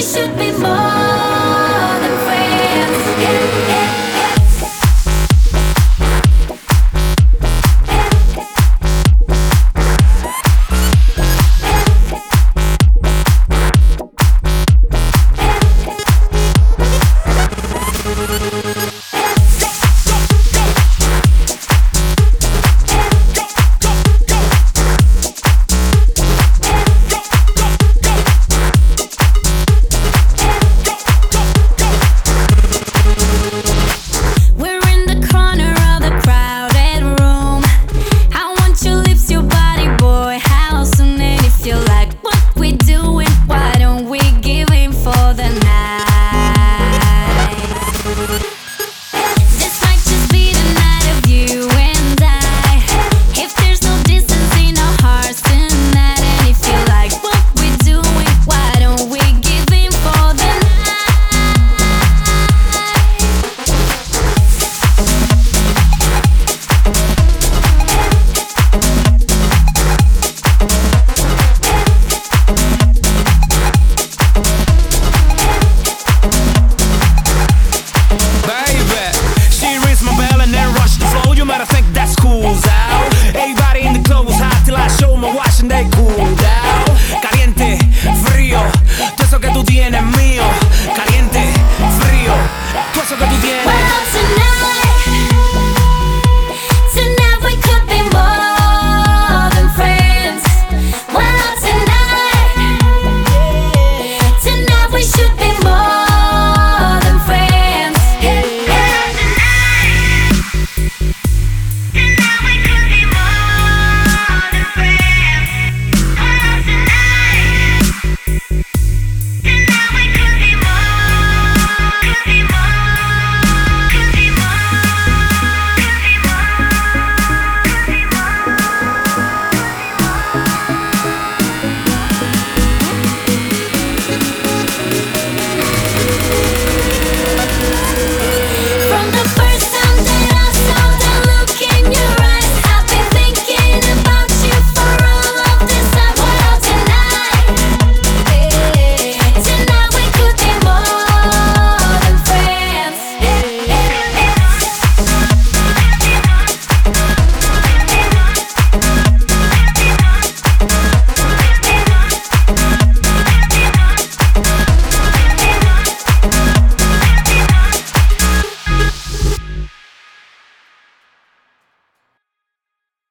we should be more.